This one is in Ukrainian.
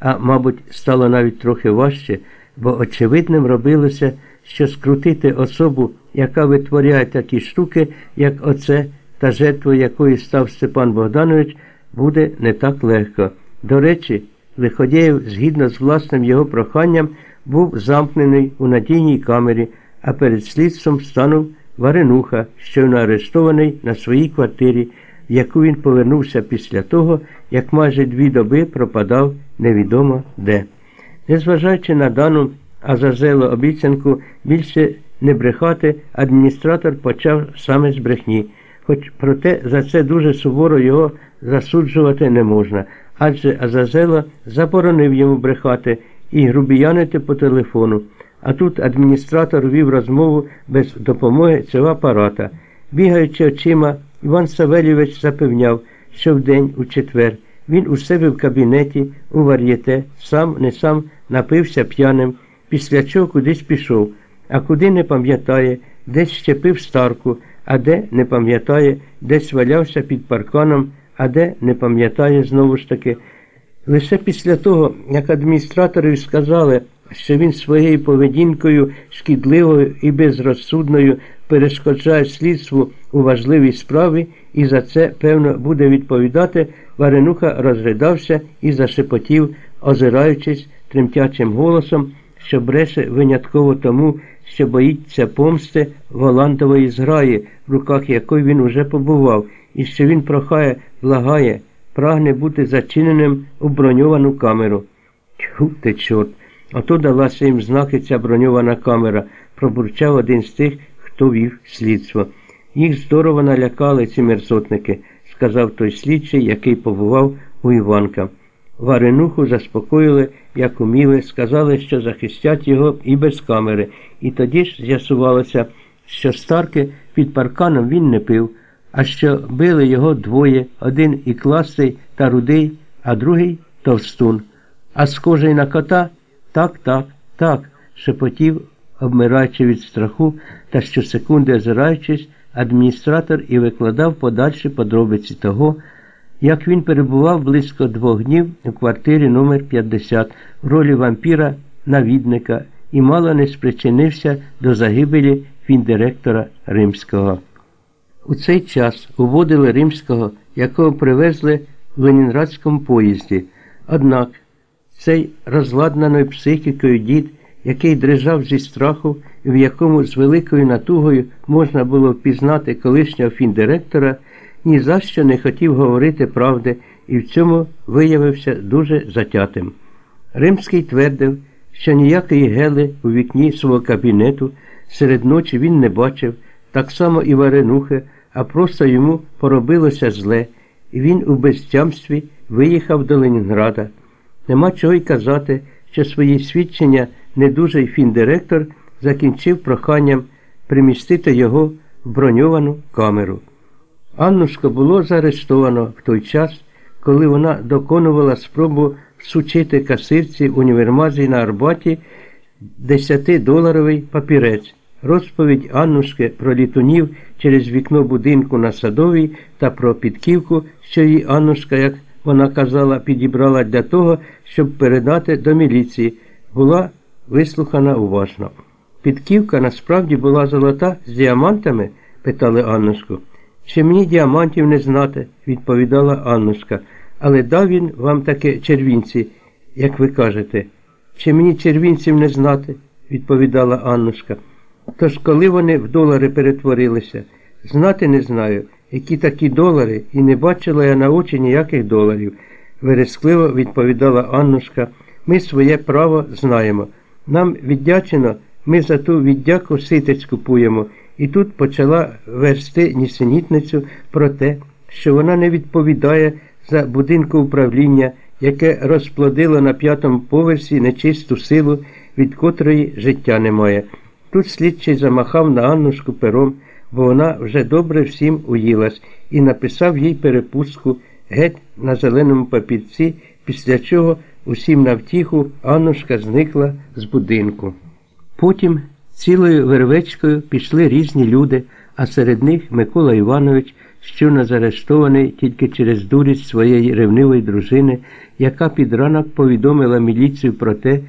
а, мабуть, стало навіть трохи важче, бо очевидним робилося, що скрутити особу, яка витворяє такі штуки, як оце, та жертвою якої став Степан Богданович, буде не так легко. До речі, Лиходєєв, згідно з власним його проханням, був замкнений у надійній камері, а перед слідством станув Варенуха, щойно арештований на своїй квартирі, в яку він повернувся після того, як майже дві доби пропадав невідомо де. Незважаючи на дану азазелу обіцянку більше не брехати, адміністратор почав саме з брехні, хоч проте за це дуже суворо його засуджувати не можна, адже Азазело заборонив йому брехати і грубіянити по телефону. А тут адміністратор вів розмову без допомоги цього апарата. Бігаючи очима, Іван Савельович запевняв, що вдень, у четвер, він у себе в кабінеті, у вар'єте, сам не сам напився п'яним, після чого кудись пішов, а куди не пам'ятає, десь щепив старку, а де не пам'ятає, десь валявся під парканом, а де не пам'ятає знову ж таки. Лише після того, як адміністратори сказали, що він своєю поведінкою шкідливою і безрозсудною перешкоджає слідству у важливій справі і за це, певно, буде відповідати, Варенуха розридався і зашепотів, озираючись тремтячим голосом, що бреше винятково тому, що боїться помсти Волантової зграї, в руках якої він уже побував, і що він прохає, благає, прагне бути зачиненим у броньовану камеру. Тьху ти, чорт! Ото далася їм знаки ця броньована камера, пробурчав один з тих, хто вів слідство. Їх здорово налякали ці мерзотники, сказав той слідчий, який побував у Іванка. Варенуху заспокоїли, як уміли, сказали, що захистять його і без камери, і тоді ж з'ясувалося, що старки під парканом він не пив, а що били його двоє, один і класий та рудий, а другий товстун. А схожий на кота так, так, так, шепотів, обмираючи від страху та щосекунди озираючись, адміністратор і викладав подальші подробиці того, як він перебував близько двох днів у квартирі номер 50 в ролі вампіра навідника і мало не спричинився до загибелі фіндиректора Римського. У цей час уводили римського, якого привезли в ленінградському поїзді. Однак цей розладнаною психікою дід, який дрижав зі страху, в якому з великою натугою можна було впізнати колишнього фіндиректора, ні за що не хотів говорити правди і в цьому виявився дуже затятим. Римський твердив, що ніякої гели у вікні свого кабінету серед ночі він не бачив, так само і варенухи, а просто йому поробилося зле, і він у безтямстві виїхав до Ленінграда. Нема чого й казати, що свої свідчення недужий фіндиректор закінчив проханням примістити його в броньовану камеру. Аннушко було заарештовано в той час, коли вона доконувала спробу всучити касирці універмазі на Арбаті 10-доларовий папірець. Розповідь Аннушки про літунів через вікно будинку на садовій та про підківку, що її Аннушка, як вона казала, підібрала для того, щоб передати до міліції, була вислухана уважно. Підківка насправді була золота з діамантами? питали Аннушку. Чи мені діамантів не знати, відповідала Аннушка. Але дав він вам таке червінці, як ви кажете. Чи мені червінців не знати, відповідала Аннушка. Тож коли вони в долари перетворилися, знати не знаю, які такі долари, і не бачила я на очі ніяких доларів, верескливо відповідала Аннушка. Ми своє право знаємо. Нам віддячено, ми за ту віддяку ситець купуємо. І тут почала версти нісенітницю про те, що вона не відповідає за будинку управління, яке розплодило на п'ятому поверсі нечисту силу, від котрої життя немає. Тут слідчий замахав на Аннушку пером, бо вона вже добре всім уїлась, і написав їй перепустку геть на зеленому папірці, після чого усім на втіху Аннушка зникла з будинку. Потім цілою вервечкою пішли різні люди, а серед них Микола Іванович, щойно заарештований тільки через дурість своєї ревнивої дружини, яка під ранок повідомила міліцію про те,